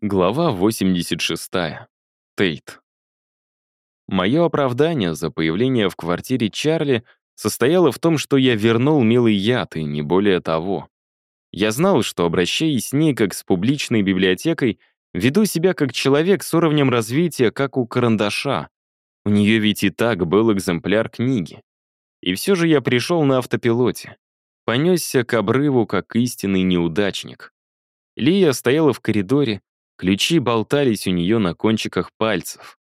Глава 86. Тейт. Мое оправдание за появление в квартире Чарли состояло в том, что я вернул милый яд, и не более того. Я знал, что, обращаясь с ней как с публичной библиотекой, веду себя как человек с уровнем развития, как у карандаша. У нее ведь и так был экземпляр книги. И все же я пришел на автопилоте. Понесся к обрыву, как истинный неудачник. Лия стояла в коридоре, Ключи болтались у нее на кончиках пальцев.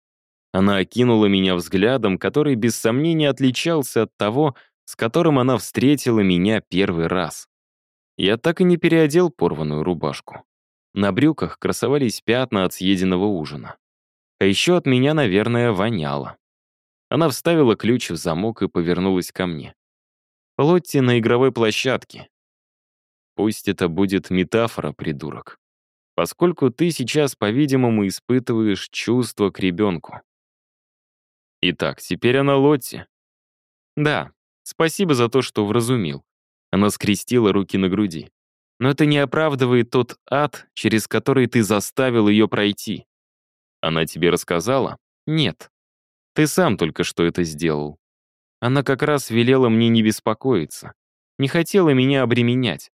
Она окинула меня взглядом, который без сомнения отличался от того, с которым она встретила меня первый раз. Я так и не переодел порванную рубашку. На брюках красовались пятна от съеденного ужина. А еще от меня, наверное, воняло. Она вставила ключ в замок и повернулась ко мне. Лотти на игровой площадке. Пусть это будет метафора, придурок поскольку ты сейчас, по-видимому, испытываешь чувство к ребенку. Итак, теперь она Лотти. Да, спасибо за то, что вразумил. Она скрестила руки на груди. Но это не оправдывает тот ад, через который ты заставил ее пройти. Она тебе рассказала? Нет. Ты сам только что это сделал. Она как раз велела мне не беспокоиться. Не хотела меня обременять.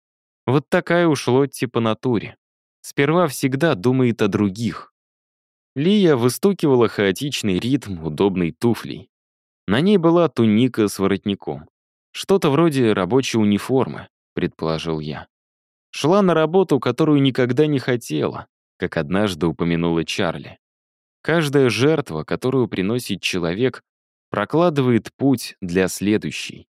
Вот такая уж Лотти по натуре. Сперва всегда думает о других. Лия выстукивала хаотичный ритм удобной туфлей. На ней была туника с воротником. Что-то вроде рабочей униформы, предположил я. Шла на работу, которую никогда не хотела, как однажды упомянула Чарли. Каждая жертва, которую приносит человек, прокладывает путь для следующей.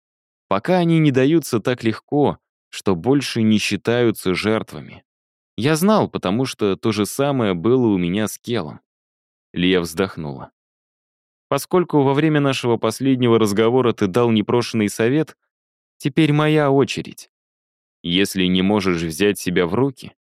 Пока они не даются так легко, что больше не считаются жертвами. Я знал, потому что то же самое было у меня с Келом. Лия вздохнула. Поскольку во время нашего последнего разговора ты дал непрошенный совет, теперь моя очередь. Если не можешь взять себя в руки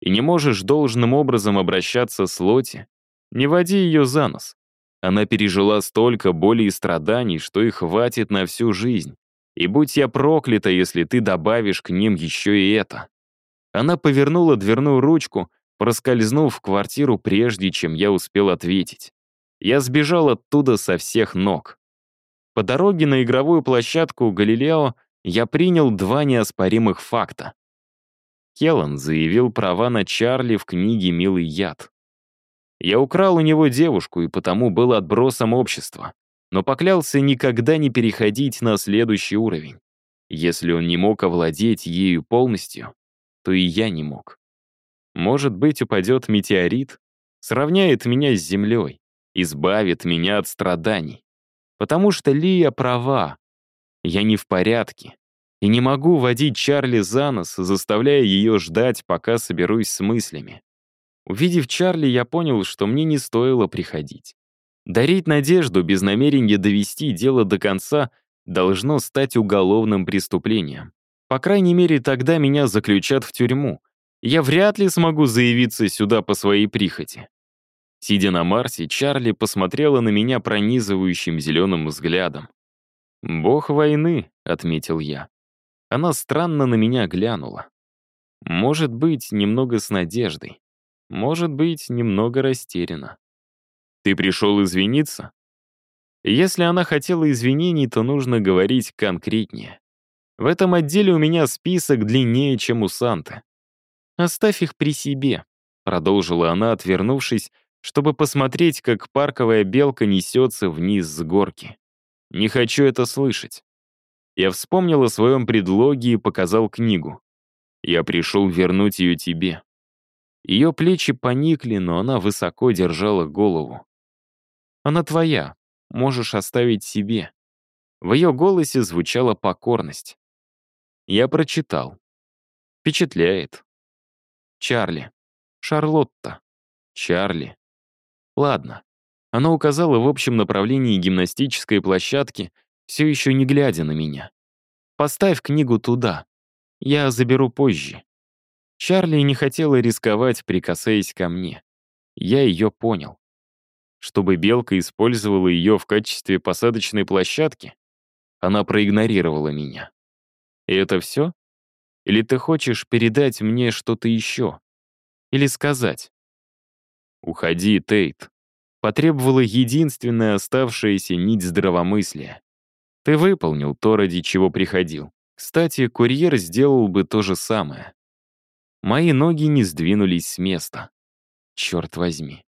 и не можешь должным образом обращаться с Лоти, не води ее за нос. Она пережила столько боли и страданий, что и хватит на всю жизнь. И будь я проклята, если ты добавишь к ним еще и это. Она повернула дверную ручку, проскользнув в квартиру, прежде чем я успел ответить. Я сбежал оттуда со всех ног. По дороге на игровую площадку Галилео я принял два неоспоримых факта. Келлан заявил права на Чарли в книге «Милый яд». Я украл у него девушку и потому был отбросом общества, но поклялся никогда не переходить на следующий уровень. Если он не мог овладеть ею полностью, то и я не мог. Может быть, упадет метеорит, сравняет меня с землей, избавит меня от страданий. Потому что Лия права. Я не в порядке. И не могу водить Чарли за нос, заставляя ее ждать, пока соберусь с мыслями. Увидев Чарли, я понял, что мне не стоило приходить. Дарить надежду без намерения довести дело до конца должно стать уголовным преступлением. По крайней мере, тогда меня заключат в тюрьму. Я вряд ли смогу заявиться сюда по своей прихоти. Сидя на Марсе, Чарли посмотрела на меня пронизывающим зеленым взглядом. «Бог войны», — отметил я. Она странно на меня глянула. Может быть, немного с надеждой. Может быть, немного растеряна. «Ты пришел извиниться?» Если она хотела извинений, то нужно говорить конкретнее. В этом отделе у меня список длиннее, чем у Санты. «Оставь их при себе», — продолжила она, отвернувшись, чтобы посмотреть, как парковая белка несется вниз с горки. «Не хочу это слышать». Я вспомнил о своем предлоге и показал книгу. Я пришел вернуть ее тебе. Ее плечи поникли, но она высоко держала голову. Она твоя, можешь оставить себе. В ее голосе звучала покорность. Я прочитал. Впечатляет. Чарли. Шарлотта. Чарли. Ладно. Она указала в общем направлении гимнастической площадки, все еще не глядя на меня. Поставь книгу туда. Я заберу позже. Чарли не хотела рисковать, прикасаясь ко мне. Я ее понял. Чтобы белка использовала ее в качестве посадочной площадки, она проигнорировала меня. И это все? Или ты хочешь передать мне что-то еще? Или сказать? «Уходи, Тейт», потребовала единственная оставшаяся нить здравомыслия. Ты выполнил то, ради чего приходил. Кстати, курьер сделал бы то же самое. Мои ноги не сдвинулись с места. Черт возьми.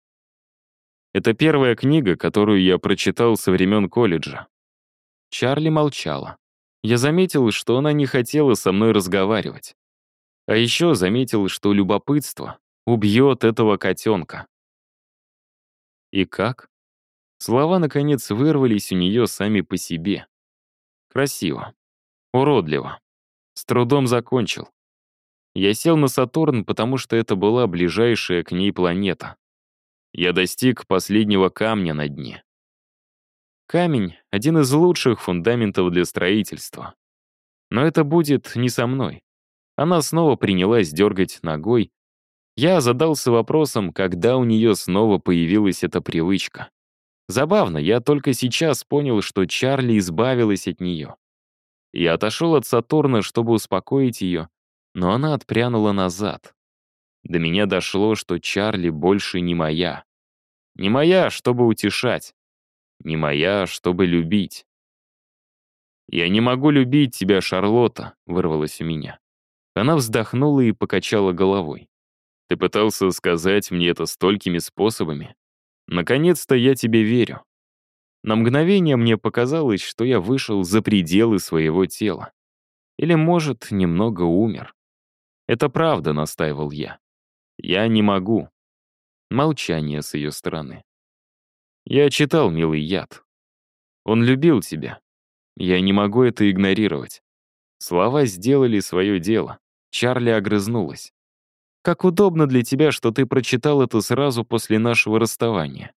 Это первая книга, которую я прочитал со времен колледжа. Чарли молчала. Я заметил, что она не хотела со мной разговаривать. А еще заметил, что любопытство убьет этого котенка. И как? Слова, наконец, вырвались у нее сами по себе. Красиво. Уродливо. С трудом закончил. Я сел на Сатурн, потому что это была ближайшая к ней планета. Я достиг последнего камня на дне. Камень — один из лучших фундаментов для строительства. Но это будет не со мной. Она снова принялась дергать ногой. Я задался вопросом, когда у нее снова появилась эта привычка. Забавно, я только сейчас понял, что Чарли избавилась от нее. Я отошел от Сатурна, чтобы успокоить ее, но она отпрянула назад. До меня дошло, что Чарли больше не моя. Не моя, чтобы утешать. Не моя, чтобы любить. «Я не могу любить тебя, Шарлотта», — вырвалось у меня. Она вздохнула и покачала головой. «Ты пытался сказать мне это столькими способами. Наконец-то я тебе верю». На мгновение мне показалось, что я вышел за пределы своего тела. Или, может, немного умер. «Это правда», — настаивал я. «Я не могу». Молчание с ее стороны. «Я читал, милый яд. Он любил тебя. Я не могу это игнорировать». Слова сделали свое дело. Чарли огрызнулась. «Как удобно для тебя, что ты прочитал это сразу после нашего расставания.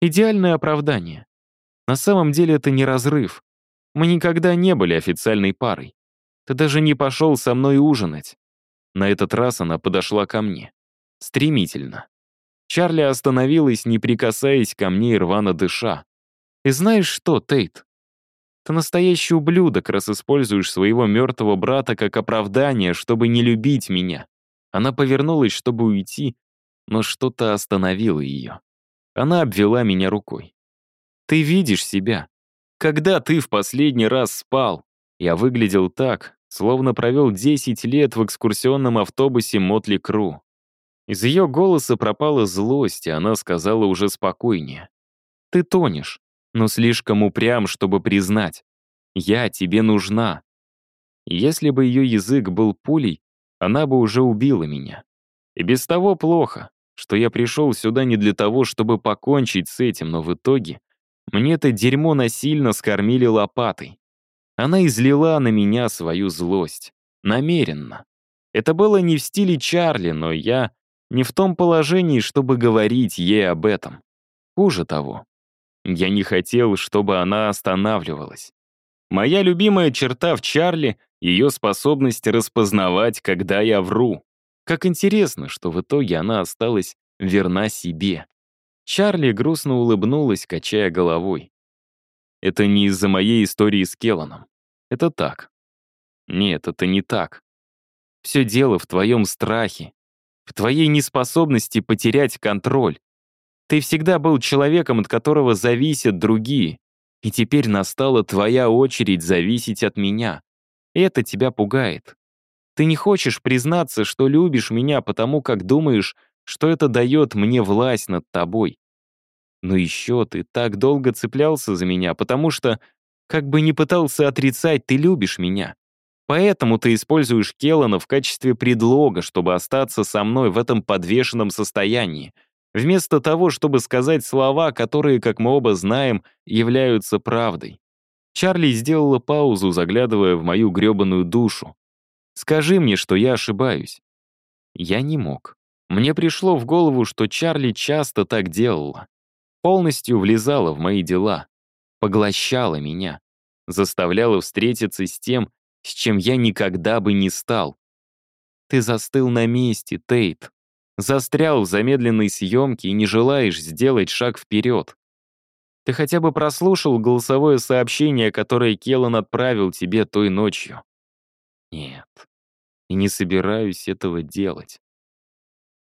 Идеальное оправдание. На самом деле это не разрыв. Мы никогда не были официальной парой. Ты даже не пошел со мной ужинать. На этот раз она подошла ко мне. Стремительно. Чарли остановилась, не прикасаясь ко мне и рвано дыша. «И знаешь что, Тейт? Ты настоящий ублюдок, раз используешь своего мертвого брата как оправдание, чтобы не любить меня». Она повернулась, чтобы уйти, но что-то остановило ее. Она обвела меня рукой. «Ты видишь себя. Когда ты в последний раз спал?» Я выглядел так, словно провел 10 лет в экскурсионном автобусе Мотли Кру. Из ее голоса пропала злость, и она сказала уже спокойнее. «Ты тонешь, но слишком упрям, чтобы признать. Я тебе нужна». Если бы ее язык был пулей, она бы уже убила меня. И без того плохо, что я пришел сюда не для того, чтобы покончить с этим, но в итоге мне это дерьмо насильно скормили лопатой. Она излила на меня свою злость. Намеренно. Это было не в стиле Чарли, но я не в том положении, чтобы говорить ей об этом. Хуже того, я не хотел, чтобы она останавливалась. Моя любимая черта в Чарли — ее способность распознавать, когда я вру. Как интересно, что в итоге она осталась верна себе. Чарли грустно улыбнулась, качая головой. Это не из-за моей истории с Келланом. Это так. Нет, это не так. Все дело в твоем страхе, в твоей неспособности потерять контроль. Ты всегда был человеком, от которого зависят другие, и теперь настала твоя очередь зависеть от меня. Это тебя пугает. Ты не хочешь признаться, что любишь меня, потому как думаешь, что это дает мне власть над тобой. Но еще ты так долго цеплялся за меня, потому что, как бы ни пытался отрицать, ты любишь меня. Поэтому ты используешь Келлана в качестве предлога, чтобы остаться со мной в этом подвешенном состоянии, вместо того, чтобы сказать слова, которые, как мы оба знаем, являются правдой. Чарли сделала паузу, заглядывая в мою гребаную душу. «Скажи мне, что я ошибаюсь». Я не мог. Мне пришло в голову, что Чарли часто так делала полностью влезала в мои дела, поглощала меня, заставляла встретиться с тем, с чем я никогда бы не стал. Ты застыл на месте, Тейт. Застрял в замедленной съемке и не желаешь сделать шаг вперед. Ты хотя бы прослушал голосовое сообщение, которое Келлан отправил тебе той ночью? Нет, и не собираюсь этого делать.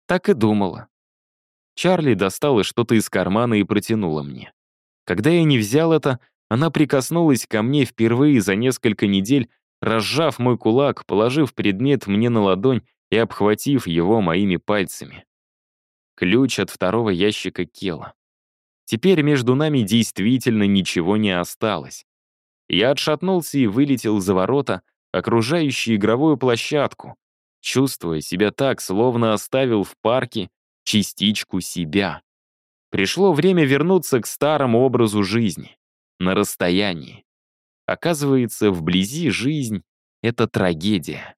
Так и думала. Чарли достала что-то из кармана и протянула мне. Когда я не взял это, она прикоснулась ко мне впервые за несколько недель, разжав мой кулак, положив предмет мне на ладонь и обхватив его моими пальцами. Ключ от второго ящика Кела. Теперь между нами действительно ничего не осталось. Я отшатнулся и вылетел за ворота, окружающие игровую площадку, чувствуя себя так, словно оставил в парке частичку себя. Пришло время вернуться к старому образу жизни, на расстоянии. Оказывается, вблизи жизнь — это трагедия.